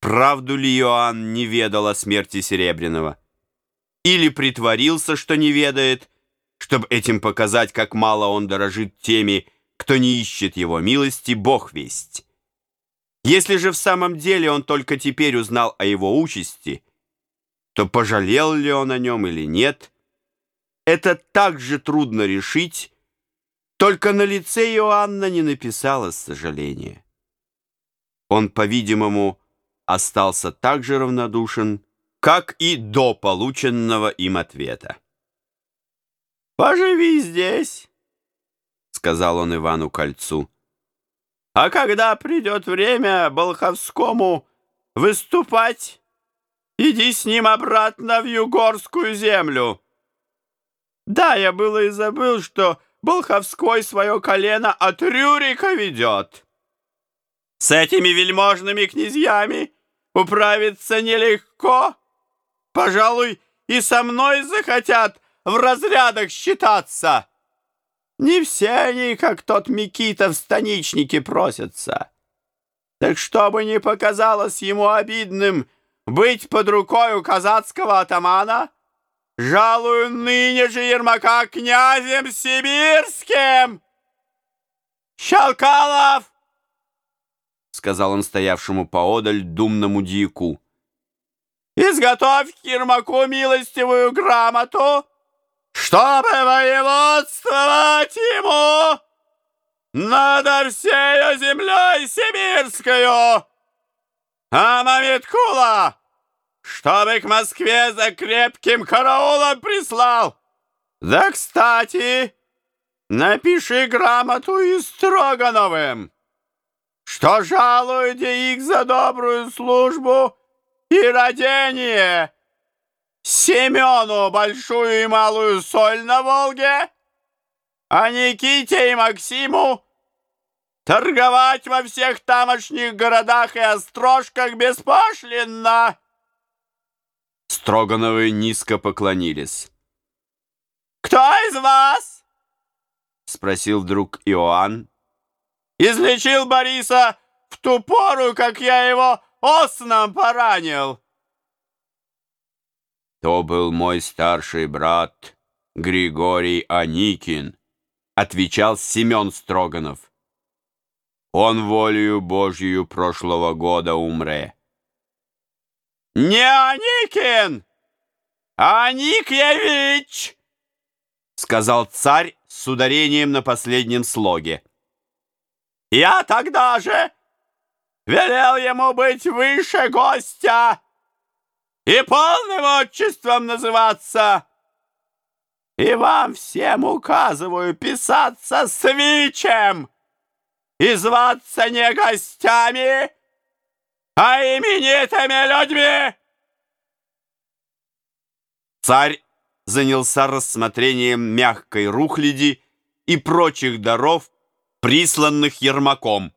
правду ли Иоанн не ведал о смерти Серебряного. Или притворился, что не ведает, чтобы этим показать, как мало он дорожит теми, кто не ищет его милости, Бог весть. Если же в самом деле он только теперь узнал о его участи, то пожалел ли он о нем или нет, это так же трудно решить, только на лице Иоанна не написалось сожаления. Он, по-видимому, остался так же равнодушен, как и до полученного им ответа. «Поживи здесь», — сказал он Ивану Кольцу. «А когда придет время Болховскому выступать, иди с ним обратно в Югорскую землю. Да, я было и забыл, что Болховской свое колено от Рюрика ведет. С этими вельможными князьями управиться нелегко. Пожалуй, и со мной захотят в разрядах считаться. Не все они, как тот Микита, в станичнике просятся. Так чтобы не показалось ему обидным быть под рукой у казацкого атамана, жалую ныне же Ермака князем сибирским. Щалкалов! — сказал он стоявшему поодаль думному дьяку. «Изготовь Ермаку милостивую грамоту, чтобы воеводствовать ему над всею землей сибирскую, а Мамиткула, чтобы к Москве за крепким караулом прислал. Да, кстати, напиши грамоту и Строгановым, что жалуете их за добрую службу и родение, Семену большую и малую соль на Волге, а Никите и Максиму торговать во всех тамошних городах и острожках беспошлинно. Строгановы низко поклонились. «Кто из вас?» — спросил вдруг Иоанн. «Излечил Бориса в ту пору, как я его осном поранил». То был мой старший брат Григорий Аникин, отвечал Семен Строганов. Он волею Божью прошлого года умре. «Не Аникин, а Аникьевич!» сказал царь с ударением на последнем слоге. «Я тогда же велел ему быть выше гостя!» и полным отчеством называться. И вам всем указываю писаться свичем и зваться не гостями, а именитыми людьми. Царь занялся рассмотрением мягкой рухляди и прочих даров, присланных Ермаком,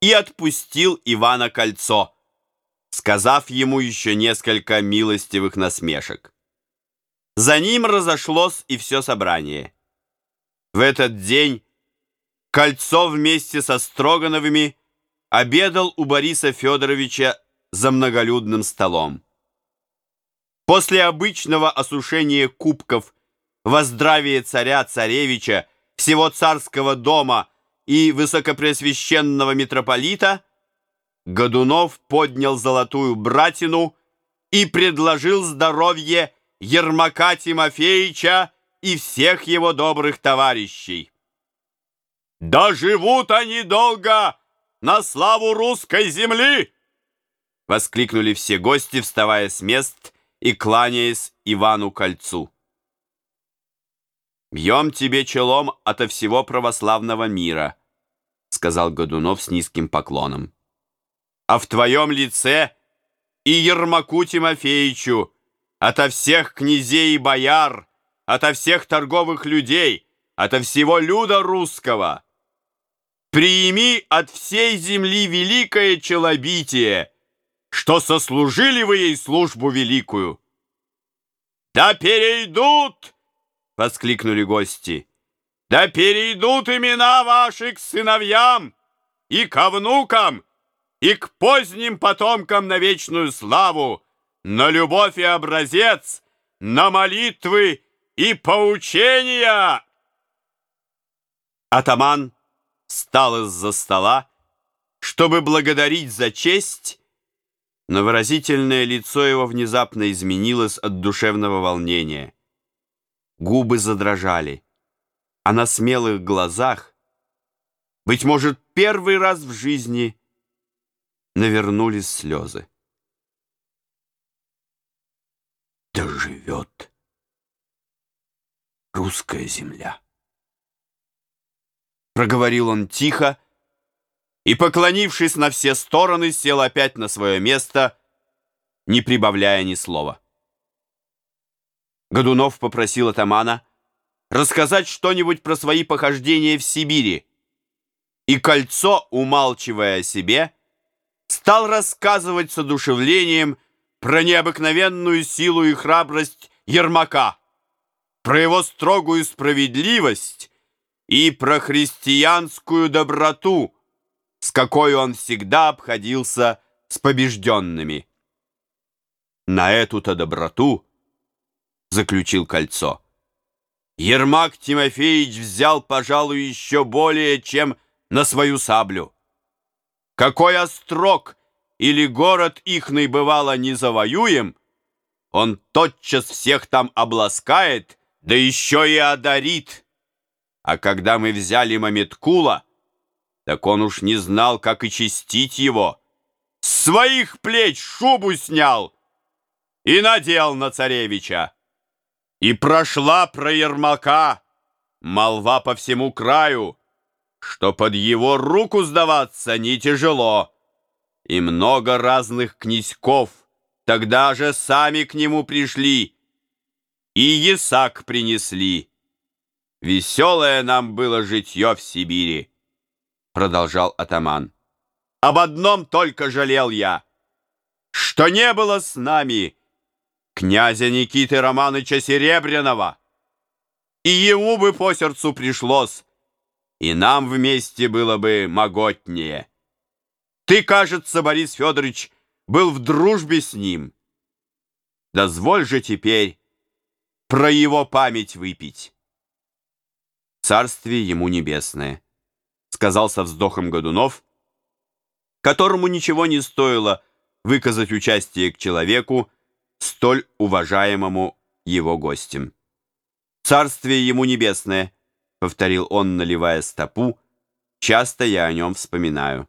и отпустил Ивана Кольцо сказав ему еще несколько милостивых насмешек. За ним разошлось и все собрание. В этот день Кольцо вместе со Строгановыми обедал у Бориса Федоровича за многолюдным столом. После обычного осушения кубков во здравие царя-царевича, всего царского дома и высокопреосвященного митрополита – Годунов поднял золотую братину и предложил здоровье Ермака Тимофеевича и всех его добрых товарищей. «Да живут они долго на славу русской земли!» Воскликнули все гости, вставая с мест и кланяясь Ивану Кольцу. «Бьем тебе челом ото всего православного мира», сказал Годунов с низким поклоном а в твоем лице и Ермаку Тимофеевичу, ото всех князей и бояр, ото всех торговых людей, ото всего люда русского. Прими от всей земли великое челобитие, что сослужили вы ей службу великую. «Да перейдут!» — воскликнули гости. «Да перейдут имена ваши к сыновьям и ко внукам!» и к поздним потомкам на вечную славу, на любовь и образец, на молитвы и поучения!» Атаман встал из-за стола, чтобы благодарить за честь, но выразительное лицо его внезапно изменилось от душевного волнения. Губы задрожали, а на смелых глазах, быть может, первый раз в жизни навернулись слезы. Да живет русская земля! Проговорил он тихо, и, поклонившись на все стороны, сел опять на свое место, не прибавляя ни слова. Годунов попросил атамана рассказать что-нибудь про свои похождения в Сибири, и Кольцо, умалчивая о себе, стал рассказывать с одушевлением про необыкновенную силу и храбрость Ермака, про его строгую справедливость и про христианскую доброту, с какой он всегда обходился с побежденными. На эту-то доброту заключил кольцо. Ермак Тимофеевич взял, пожалуй, еще более, чем на свою саблю. Какой острог или город ихный бывало не завоюем, он тотчас всех там обласкает, да еще и одарит. А когда мы взяли Маметкула, так он уж не знал, как и чистить его. С своих плеч шубу снял и надел на царевича. И прошла про Ермака молва по всему краю, что под его руку сдаваться не тяжело. И много разных князьков тогда же сами к нему пришли и ясак принесли. Веселое нам было житье в Сибири продолжал атаман. Об одном только жалел я, что не было с нами князя Никиты Романовича Серебряного, и ему бы по сердцу пришлось, и нам вместе было бы моготнее. Ты, кажется, Борис Федорович, был в дружбе с ним. Дозволь же теперь про его память выпить. Царствие ему небесное сказал со вздохом Годунов, которому ничего не стоило выказать участие к человеку, столь уважаемому его гостем. «Царствие ему небесное», — повторил он, наливая стопу, — «часто я о нем вспоминаю».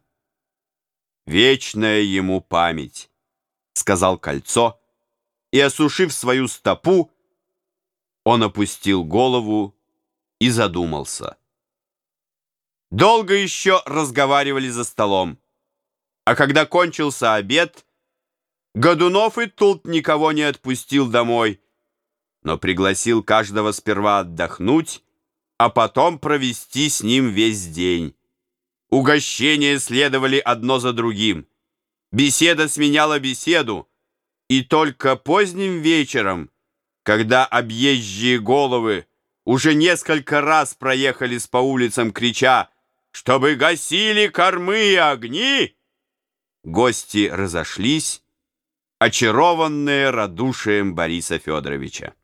«Вечная ему память», — сказал кольцо, и, осушив свою стопу, он опустил голову и задумался. Долго еще разговаривали за столом. А когда кончился обед, Годунов и тут никого не отпустил домой, но пригласил каждого сперва отдохнуть, а потом провести с ним весь день. Угощения следовали одно за другим. Беседа сменяла беседу, и только поздним вечером, когда объезжие головы уже несколько раз проехались по улицам, крича чтобы гасили кормы и огни, гости разошлись, очарованные радушием Бориса Федоровича.